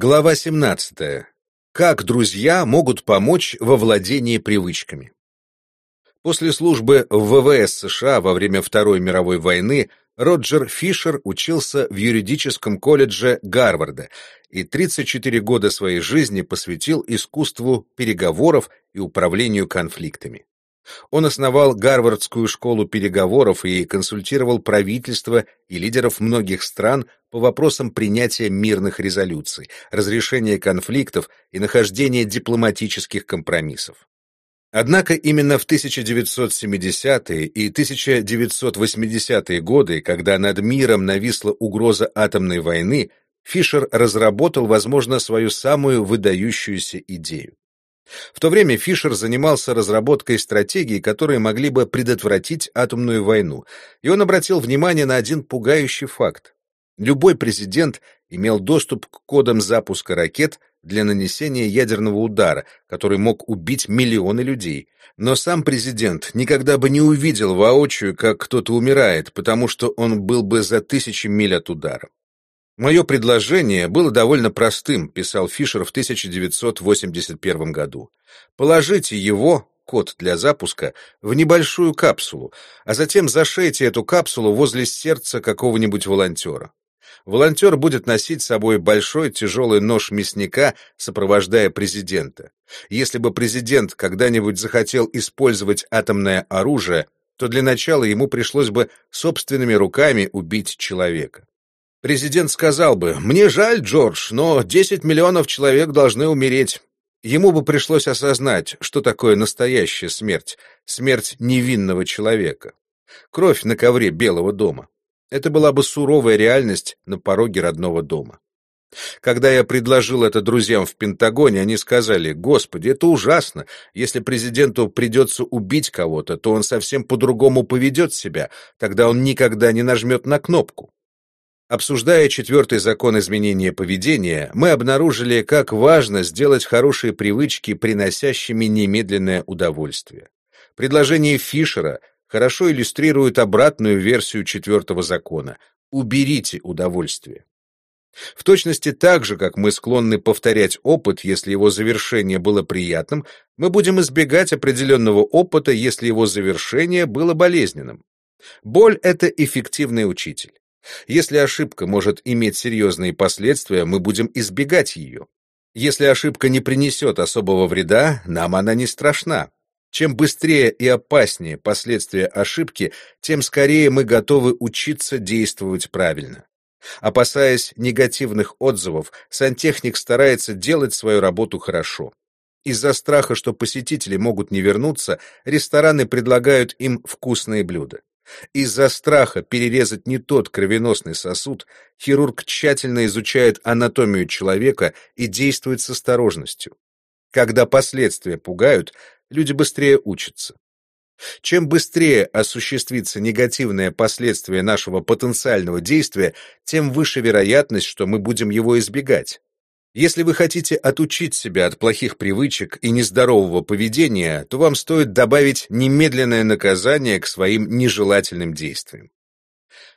Глава 17. Как друзья могут помочь во владении привычками? После службы в ВВС США во время Второй мировой войны Роджер Фишер учился в юридическом колледже Гарварда и 34 года своей жизни посвятил искусству переговоров и управлению конфликтами. Он основал Гарвардскую школу переговоров и консультировал правительства и лидеров многих стран по вопросам принятия мирных резолюций, разрешения конфликтов и нахождения дипломатических компромиссов. Однако именно в 1970-е и 1980-е годы, когда над миром нависла угроза атомной войны, Фишер разработал, возможно, свою самую выдающуюся идею. В то время Фишер занимался разработкой стратегий, которые могли бы предотвратить атомную войну, и он обратил внимание на один пугающий факт. Любой президент имел доступ к кодам запуска ракет для нанесения ядерного удара, который мог убить миллионы людей. Но сам президент никогда бы не увидел воочию, как кто-то умирает, потому что он был бы за тысячи миль от удара. Мое предложение было довольно простым, писал Фишер в 1981 году. Положите его, код для запуска, в небольшую капсулу, а затем зашейте эту капсулу возле сердца какого-нибудь волонтера. Волонтер будет носить с собой большой тяжелый нож мясника, сопровождая президента. Если бы президент когда-нибудь захотел использовать атомное оружие, то для начала ему пришлось бы собственными руками убить человека. Президент сказал бы, «Мне жаль, Джордж, но 10 миллионов человек должны умереть». Ему бы пришлось осознать, что такое настоящая смерть, смерть невинного человека. Кровь на ковре Белого дома. Это была бы суровая реальность на пороге родного дома. Когда я предложил это друзьям в Пентагоне, они сказали, «Господи, это ужасно. Если президенту придется убить кого-то, то он совсем по-другому поведет себя, тогда он никогда не нажмет на кнопку». Обсуждая четвертый закон изменения поведения, мы обнаружили, как важно сделать хорошие привычки, приносящими немедленное удовольствие. Предложение Фишера хорошо иллюстрирует обратную версию четвертого закона «уберите удовольствие». В точности так же, как мы склонны повторять опыт, если его завершение было приятным, мы будем избегать определенного опыта, если его завершение было болезненным. Боль — это эффективный учитель. Если ошибка может иметь серьезные последствия, мы будем избегать ее. Если ошибка не принесет особого вреда, нам она не страшна. Чем быстрее и опаснее последствия ошибки, тем скорее мы готовы учиться действовать правильно. Опасаясь негативных отзывов, сантехник старается делать свою работу хорошо. Из-за страха, что посетители могут не вернуться, рестораны предлагают им вкусные блюда. Из-за страха перерезать не тот кровеносный сосуд, хирург тщательно изучает анатомию человека и действует с осторожностью. Когда последствия пугают, люди быстрее учатся. Чем быстрее осуществится негативное последствие нашего потенциального действия, тем выше вероятность, что мы будем его избегать. Если вы хотите отучить себя от плохих привычек и нездорового поведения, то вам стоит добавить немедленное наказание к своим нежелательным действиям.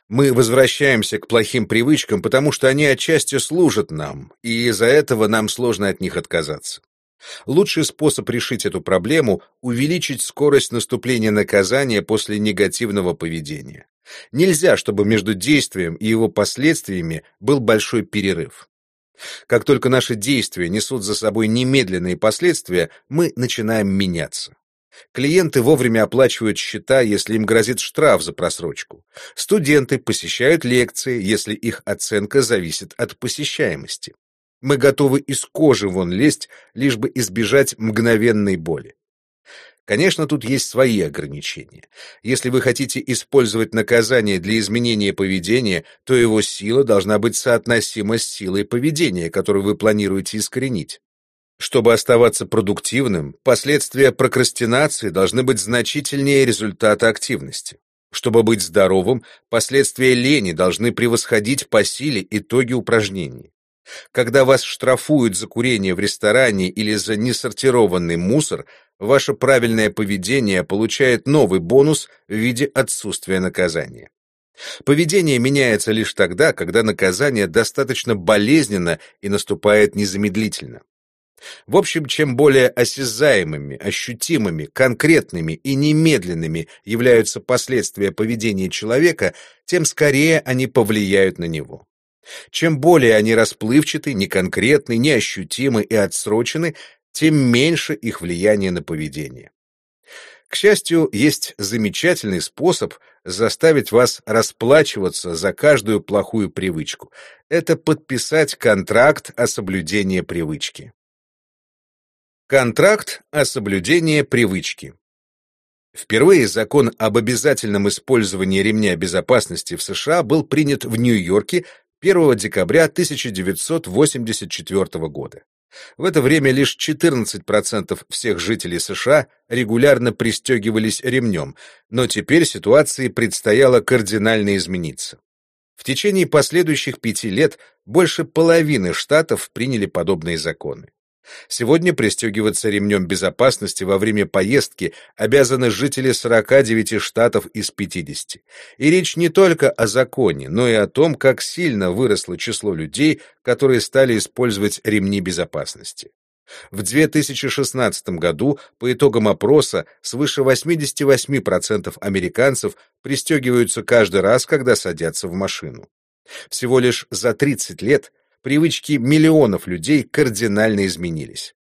Мы возвращаемся к плохим привычкам, потому что они отчасти служат нам, и из-за этого нам сложно от них отказаться. Лучший способ решить эту проблему — увеличить скорость наступления наказания после негативного поведения. Нельзя, чтобы между действием и его последствиями был большой перерыв. Как только наши действия несут за собой немедленные последствия, мы начинаем меняться. Клиенты вовремя оплачивают счета, если им грозит штраф за просрочку. Студенты посещают лекции, если их оценка зависит от посещаемости. Мы готовы из кожи вон лезть, лишь бы избежать мгновенной боли. Конечно, тут есть свои ограничения. Если вы хотите использовать наказание для изменения поведения, то его сила должна быть соотносима с силой поведения, которую вы планируете искоренить. Чтобы оставаться продуктивным, последствия прокрастинации должны быть значительнее результата активности. Чтобы быть здоровым, последствия лени должны превосходить по силе итоги упражнений. Когда вас штрафуют за курение в ресторане или за несортированный мусор, ваше правильное поведение получает новый бонус в виде отсутствия наказания. Поведение меняется лишь тогда, когда наказание достаточно болезненно и наступает незамедлительно. В общем, чем более осязаемыми, ощутимыми, конкретными и немедленными являются последствия поведения человека, тем скорее они повлияют на него. Чем более они расплывчаты, неконкретны, неощутимы и отсрочены, тем меньше их влияние на поведение. К счастью, есть замечательный способ заставить вас расплачиваться за каждую плохую привычку. Это подписать контракт о соблюдении привычки. Контракт о соблюдении привычки. Впервые закон об обязательном использовании ремня безопасности в США был принят в Нью-Йорке 1 декабря 1984 года. В это время лишь 14% всех жителей США регулярно пристегивались ремнем, но теперь ситуации предстояло кардинально измениться. В течение последующих пяти лет больше половины штатов приняли подобные законы. Сегодня пристегиваться ремнем безопасности во время поездки обязаны жители 49 штатов из 50. И речь не только о законе, но и о том, как сильно выросло число людей, которые стали использовать ремни безопасности. В 2016 году по итогам опроса свыше 88% американцев пристегиваются каждый раз, когда садятся в машину. Всего лишь за 30 лет привычки миллионов людей кардинально изменились.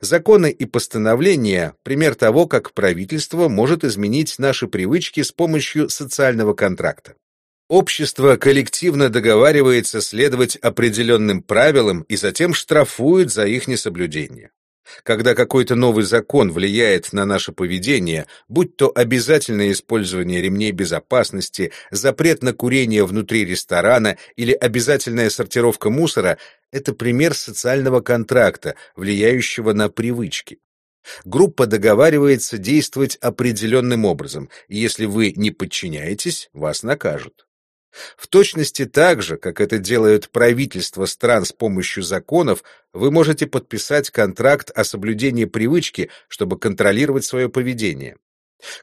Законы и постановления – пример того, как правительство может изменить наши привычки с помощью социального контракта. Общество коллективно договаривается следовать определенным правилам и затем штрафует за их несоблюдение. Когда какой-то новый закон влияет на наше поведение, будь то обязательное использование ремней безопасности, запрет на курение внутри ресторана или обязательная сортировка мусора, это пример социального контракта, влияющего на привычки. Группа договаривается действовать определенным образом, и если вы не подчиняетесь, вас накажут. В точности так же, как это делают правительства стран с помощью законов, вы можете подписать контракт о соблюдении привычки, чтобы контролировать свое поведение.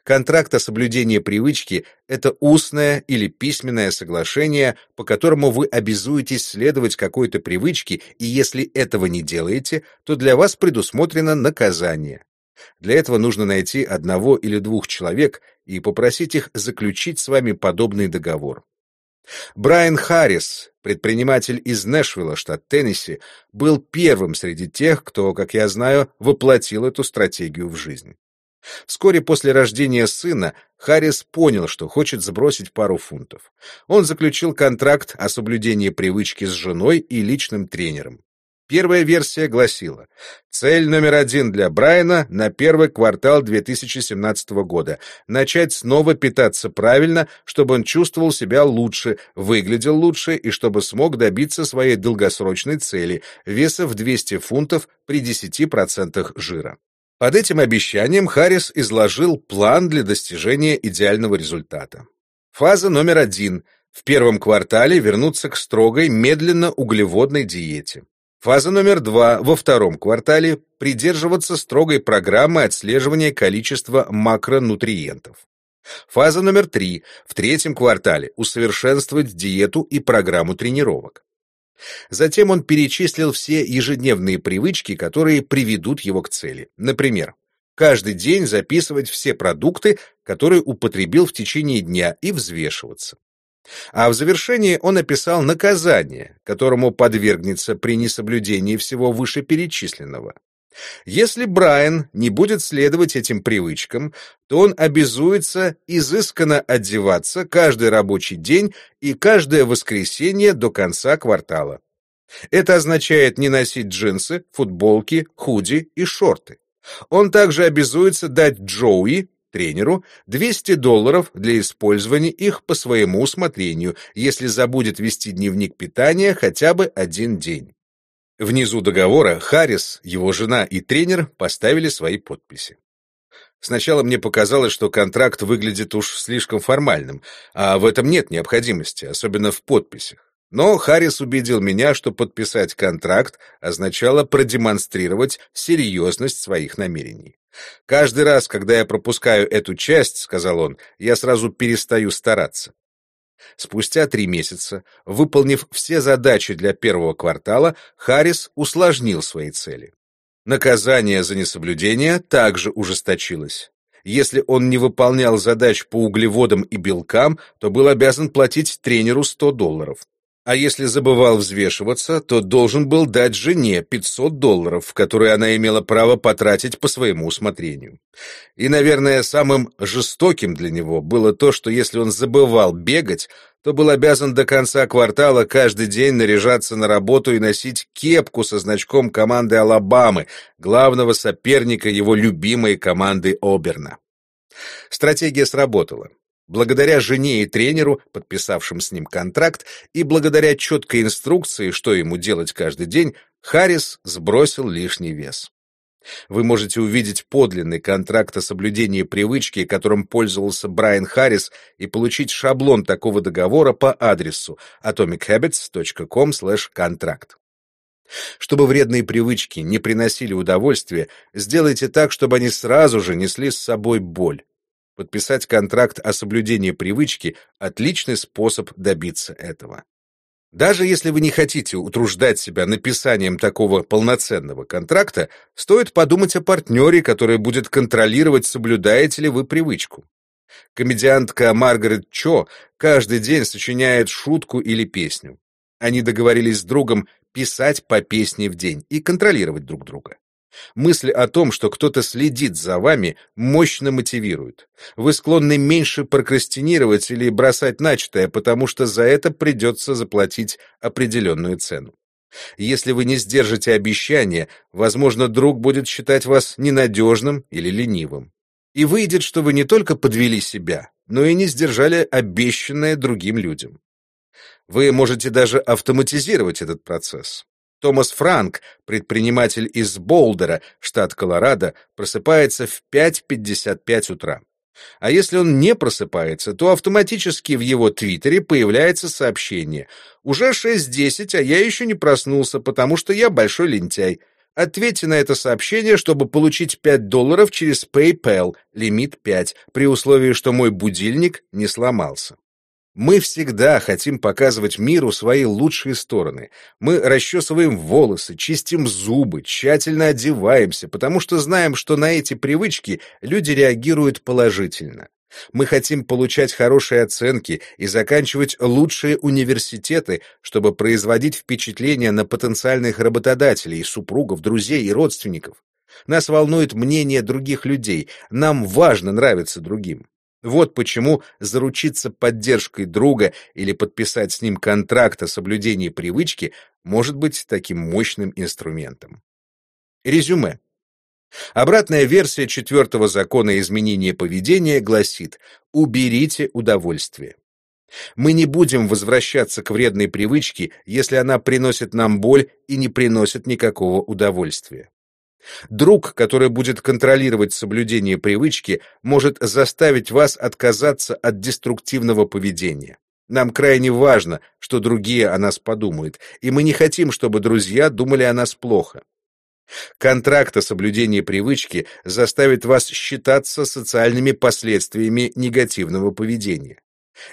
Контракт о соблюдении привычки – это устное или письменное соглашение, по которому вы обязуетесь следовать какой-то привычке, и если этого не делаете, то для вас предусмотрено наказание. Для этого нужно найти одного или двух человек и попросить их заключить с вами подобный договор. Брайан Харрис, предприниматель из Нэшвилла, штат Теннесси, был первым среди тех, кто, как я знаю, воплотил эту стратегию в жизнь. Вскоре после рождения сына Харрис понял, что хочет сбросить пару фунтов. Он заключил контракт о соблюдении привычки с женой и личным тренером. Первая версия гласила, цель номер один для Брайана на первый квартал 2017 года – начать снова питаться правильно, чтобы он чувствовал себя лучше, выглядел лучше и чтобы смог добиться своей долгосрочной цели – веса в 200 фунтов при 10% жира. Под этим обещанием Харрис изложил план для достижения идеального результата. Фаза номер один – в первом квартале вернуться к строгой медленно-углеводной диете. Фаза номер два во втором квартале – придерживаться строгой программы отслеживания количества макронутриентов. Фаза номер три в третьем квартале – усовершенствовать диету и программу тренировок. Затем он перечислил все ежедневные привычки, которые приведут его к цели. Например, каждый день записывать все продукты, которые употребил в течение дня, и взвешиваться. А в завершении он описал наказание, которому подвергнется при несоблюдении всего вышеперечисленного. Если Брайан не будет следовать этим привычкам, то он обязуется изысканно одеваться каждый рабочий день и каждое воскресенье до конца квартала. Это означает не носить джинсы, футболки, худи и шорты. Он также обязуется дать Джоуи тренеру 200 долларов для использования их по своему усмотрению, если забудет вести дневник питания хотя бы один день. Внизу договора Харрис, его жена и тренер поставили свои подписи. Сначала мне показалось, что контракт выглядит уж слишком формальным, а в этом нет необходимости, особенно в подписях. Но Харрис убедил меня, что подписать контракт означало продемонстрировать серьезность своих намерений. «Каждый раз, когда я пропускаю эту часть, — сказал он, — я сразу перестаю стараться. Спустя три месяца, выполнив все задачи для первого квартала, Харрис усложнил свои цели. Наказание за несоблюдение также ужесточилось. Если он не выполнял задач по углеводам и белкам, то был обязан платить тренеру 100 долларов. А если забывал взвешиваться, то должен был дать жене 500 долларов, которые она имела право потратить по своему усмотрению. И, наверное, самым жестоким для него было то, что если он забывал бегать, то был обязан до конца квартала каждый день наряжаться на работу и носить кепку со значком команды Алабамы, главного соперника его любимой команды Оберна. Стратегия сработала. Благодаря жене и тренеру, подписавшим с ним контракт, и благодаря четкой инструкции, что ему делать каждый день, Харрис сбросил лишний вес. Вы можете увидеть подлинный контракт о соблюдении привычки, которым пользовался Брайан Харрис, и получить шаблон такого договора по адресу atomichabbits.com/контракт. Чтобы вредные привычки не приносили удовольствия, сделайте так, чтобы они сразу же несли с собой боль. Подписать контракт о соблюдении привычки – отличный способ добиться этого. Даже если вы не хотите утруждать себя написанием такого полноценного контракта, стоит подумать о партнере, который будет контролировать, соблюдаете ли вы привычку. Комедиантка Маргарет Чо каждый день сочиняет шутку или песню. Они договорились с другом писать по песне в день и контролировать друг друга. Мысль о том, что кто-то следит за вами, мощно мотивирует. Вы склонны меньше прокрастинировать или бросать начатое, потому что за это придется заплатить определенную цену. Если вы не сдержите обещания, возможно, друг будет считать вас ненадежным или ленивым. И выйдет, что вы не только подвели себя, но и не сдержали обещанное другим людям. Вы можете даже автоматизировать этот процесс. Томас Франк, предприниматель из Болдера, штат Колорадо, просыпается в 5.55 утра. А если он не просыпается, то автоматически в его твиттере появляется сообщение «Уже 6.10, а я еще не проснулся, потому что я большой лентяй. Ответьте на это сообщение, чтобы получить 5 долларов через PayPal, лимит 5, при условии, что мой будильник не сломался». Мы всегда хотим показывать миру свои лучшие стороны. Мы расчесываем волосы, чистим зубы, тщательно одеваемся, потому что знаем, что на эти привычки люди реагируют положительно. Мы хотим получать хорошие оценки и заканчивать лучшие университеты, чтобы производить впечатление на потенциальных работодателей, супругов, друзей и родственников. Нас волнует мнение других людей, нам важно нравиться другим. Вот почему заручиться поддержкой друга или подписать с ним контракт о соблюдении привычки может быть таким мощным инструментом. Резюме. Обратная версия четвертого закона изменения поведения гласит «уберите удовольствие». Мы не будем возвращаться к вредной привычке, если она приносит нам боль и не приносит никакого удовольствия. Друг, который будет контролировать соблюдение привычки, может заставить вас отказаться от деструктивного поведения. Нам крайне важно, что другие о нас подумают, и мы не хотим, чтобы друзья думали о нас плохо. Контракт о соблюдении привычки заставит вас считаться социальными последствиями негативного поведения.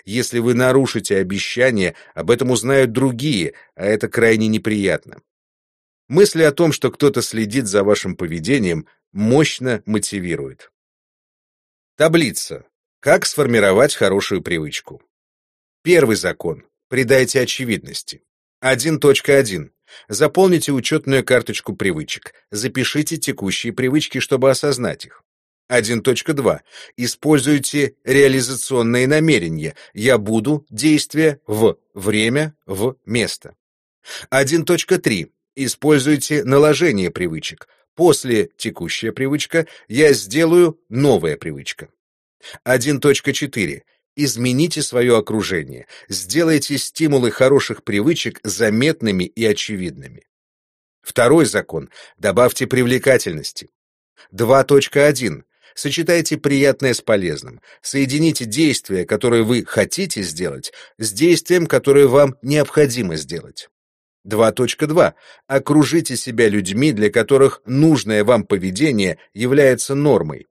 Если вы нарушите обещание, об этом узнают другие, а это крайне неприятно. Мысли о том, что кто-то следит за вашим поведением, мощно мотивирует. Таблица. Как сформировать хорошую привычку? Первый закон. Придайте очевидности. 1.1. Заполните учетную карточку привычек. Запишите текущие привычки, чтобы осознать их. 1.2. Используйте реализационные намерения. Я буду, действие, в, время, в, место. 1.3. Используйте наложение привычек. После текущая привычка я сделаю новая привычка. 1.4. Измените свое окружение. Сделайте стимулы хороших привычек заметными и очевидными. Второй закон. Добавьте привлекательности. 2.1. Сочетайте приятное с полезным. Соедините действия, которые вы хотите сделать, с действием, которое вам необходимо сделать. 2.2. Окружите себя людьми, для которых нужное вам поведение является нормой.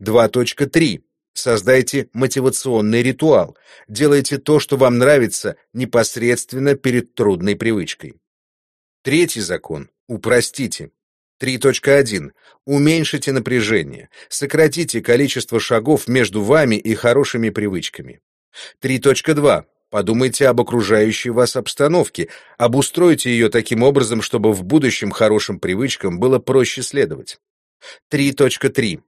2.3. Создайте мотивационный ритуал. Делайте то, что вам нравится, непосредственно перед трудной привычкой. Третий закон. Упростите. 3.1. Уменьшите напряжение. Сократите количество шагов между вами и хорошими привычками. 3.2. Подумайте об окружающей вас обстановке, обустройте ее таким образом, чтобы в будущем хорошим привычкам было проще следовать. 3.3.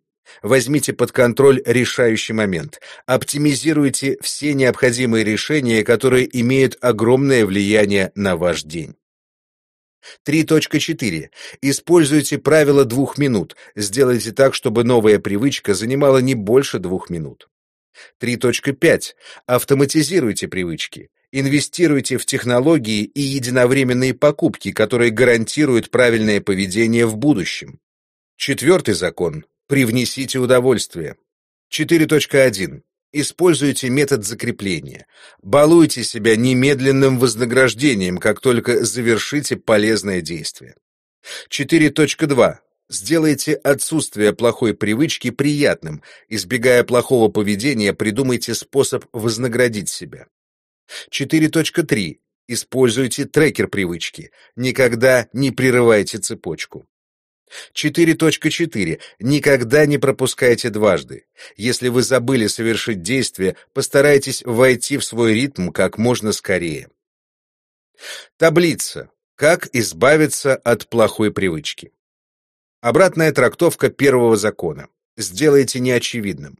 Возьмите под контроль решающий момент. Оптимизируйте все необходимые решения, которые имеют огромное влияние на ваш день. 3.4. Используйте правило двух минут. Сделайте так, чтобы новая привычка занимала не больше двух минут. 3.5. Автоматизируйте привычки. Инвестируйте в технологии и единовременные покупки, которые гарантируют правильное поведение в будущем. Четвертый закон. Привнесите удовольствие. 4.1. Используйте метод закрепления. Балуйте себя немедленным вознаграждением, как только завершите полезное действие. 4.2. Сделайте отсутствие плохой привычки приятным. Избегая плохого поведения, придумайте способ вознаградить себя. 4.3. Используйте трекер привычки. Никогда не прерывайте цепочку. 4.4. Никогда не пропускайте дважды. Если вы забыли совершить действие, постарайтесь войти в свой ритм как можно скорее. Таблица. Как избавиться от плохой привычки. Обратная трактовка первого закона. Сделайте неочевидным.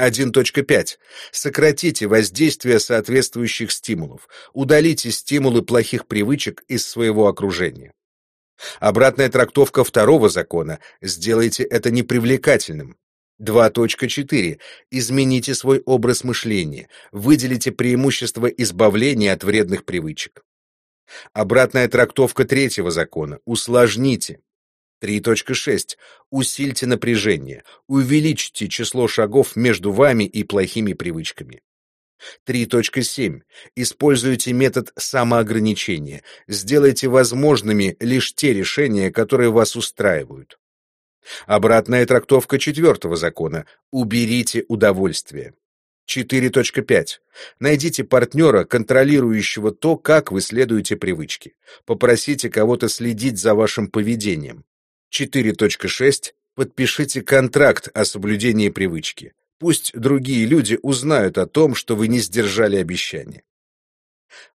1.5. Сократите воздействие соответствующих стимулов. Удалите стимулы плохих привычек из своего окружения. Обратная трактовка второго закона «сделайте это непривлекательным». 2.4. Измените свой образ мышления, выделите преимущество избавления от вредных привычек. Обратная трактовка третьего закона «усложните». 3.6. Усильте напряжение, увеличьте число шагов между вами и плохими привычками. 3.7. Используйте метод самоограничения. Сделайте возможными лишь те решения, которые вас устраивают. Обратная трактовка четвертого закона. Уберите удовольствие. 4.5. Найдите партнера, контролирующего то, как вы следуете привычке. Попросите кого-то следить за вашим поведением. 4.6. Подпишите контракт о соблюдении привычки. Пусть другие люди узнают о том, что вы не сдержали обещание.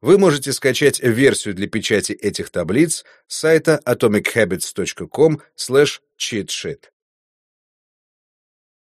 Вы можете скачать версию для печати этих таблиц с сайта atomichabits.com/cheatsheet.